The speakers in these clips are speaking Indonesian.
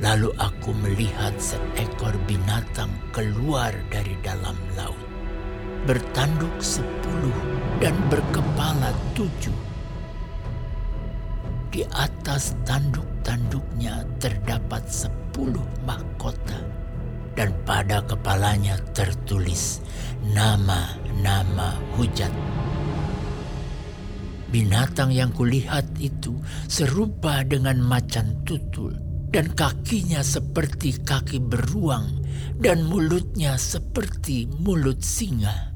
Lalu aku melihat seekor binatang keluar dari dalam laut. Bertanduk sepuluh dan berkepala tujuh. Di atas tanduk-tanduknya terdapat sepuluh mahkota. Dan pada kepalanya tertulis nama-nama hujat. Binatang yang kulihat itu serupa dengan macan tutul dan kakinya seperti kaki beruang dan mulutnya seperti mulut singa.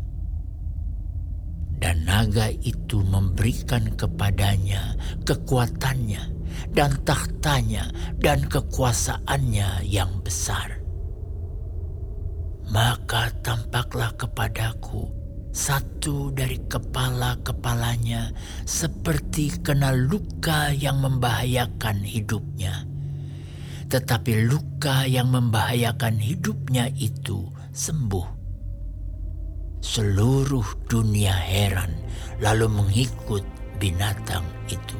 Dan naga itu memberikan kepadanya kekuatannya dan tahtanya dan kekuasaannya yang besar. Maka tampaklah kepadaku satu dari kepala-kepalanya seperti kena luka yang membahayakan hidupnya. Tetapi luka yang membahayakan hidupnya itu sembuh. Seluruh dunia heran lalu mengikut binatang itu.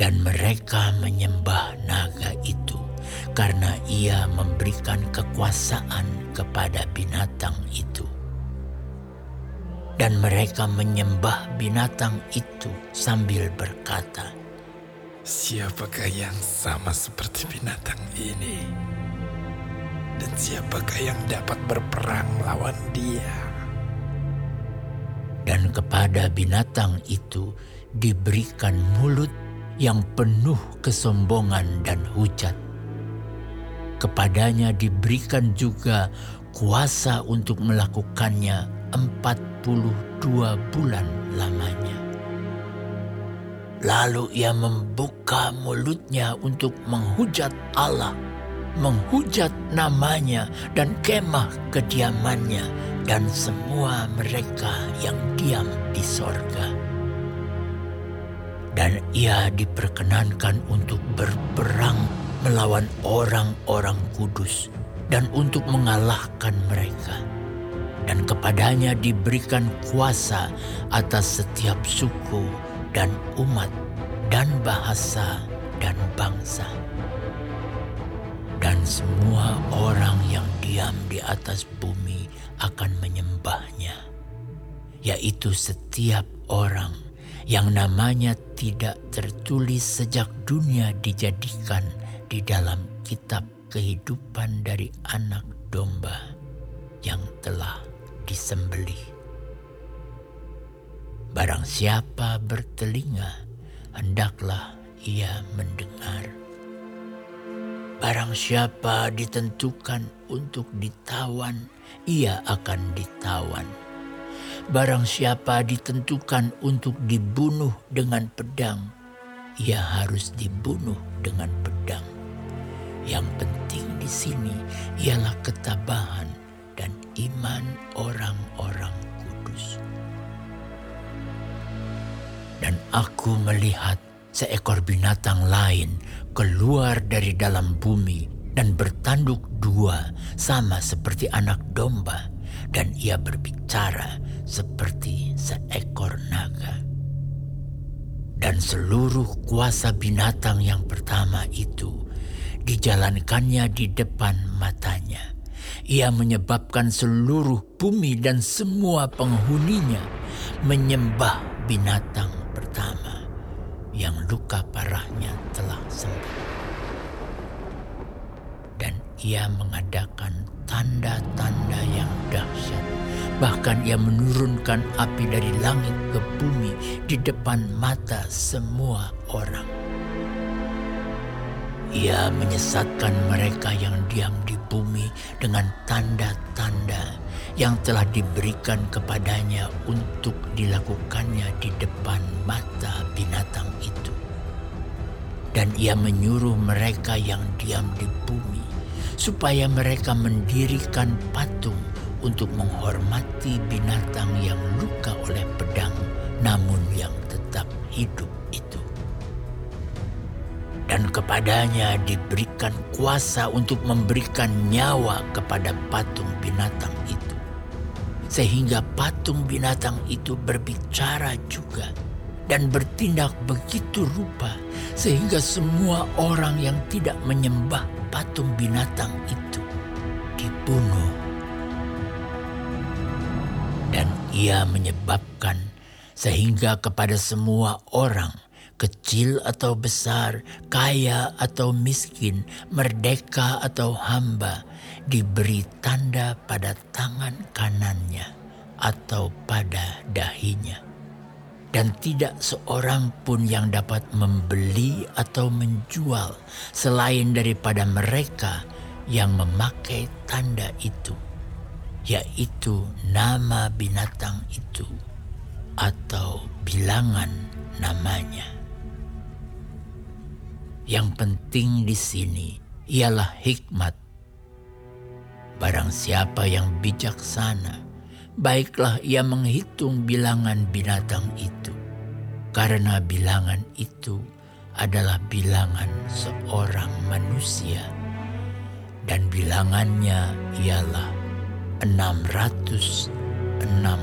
Dan mereka menyembah naga itu karena ia memberikan kekuasaan kepada binatang itu dan mereka menyembah binatang itu sambil berkata, Siapakah yang sama seperti binatang ini? Dan siapakah yang dapat berperang melawan dia? Dan kepada binatang itu diberikan mulut yang penuh kesombongan dan hujat. Kepadanya diberikan juga kuasa untuk melakukannya empat 42 bulan lamanya. Lalu ia membuka mulutnya untuk menghujat Allah, menghujat namanya dan kemah kediamannya dan semua mereka yang diam di sorga. Dan ia diperkenankan untuk berperang melawan orang-orang kudus dan untuk mengalahkan mereka dan kepadanya diberikan kuasa atas setiap suku dan umat dan bahasa dan bangsa. Dan semua orang yang diam di atas bumi akan menyembahnya, yaitu setiap orang yang namanya tidak tertulis sejak dunia dijadikan di dalam kitab kehidupan dari anak domba yang telah disembelih. Barang siapa bertelinga, hendaklah ia mendengar. Barang siapa ditentukan untuk ditawan, ia akan ditawan. Barang siapa ditentukan untuk dibunuh dengan pedang, ia harus dibunuh dengan pedang. Yang penting di sini ialah ketabahan dan iman orang-orang kudus. Dan aku melihat seekor binatang lain keluar dari dalam bumi dan bertanduk dua sama seperti anak domba dan ia berbicara seperti seekor naga. Dan seluruh kuasa binatang yang pertama itu dijalankannya di depan matanya ia menyebabkan seluruh bumi dan semua penghuninya menyembah binatang yang luka parahnya telah sembuh. Dan ia mengadakan tanda-tanda yang dahsyat. Bahkan ia menurunkan api dari langit ke bumi di depan mata semua orang. Ia menyesatkan mereka yang diam di bumi dengan tanda-tanda yang telah diberikan kepadanya untuk dilakukannya di depan mata binatang itu. Dan ia menyuruh mereka yang diam di bumi supaya mereka mendirikan patung untuk menghormati binatang yang luka oleh pedang namun yang tetap hidup dan kepadanya diberikan kuasa untuk memberikan nyawa kepada patung binatang itu. Sehingga patung binatang itu berbicara juga dan bertindak begitu rupa sehingga semua orang yang tidak menyembah patung binatang itu dibunuh. Dan ia menyebabkan sehingga kepada semua orang, kecil atau besar, kaya atau miskin, merdeka atau hamba, diberi tanda pada tangan kanannya atau pada dahinya dan tidak seorang pun yang dapat membeli atau menjual selain daripada mereka yang memakai tanda itu, yaitu nama binatang itu atau bilangan namanya. Yang penting di sini ialah hikmat. Barang siapa yang bijaksana, baiklah ia menghitung bilangan binatang itu, karena bilangan itu adalah bilangan seorang manusia, dan bilangannya ialah enam ratus enam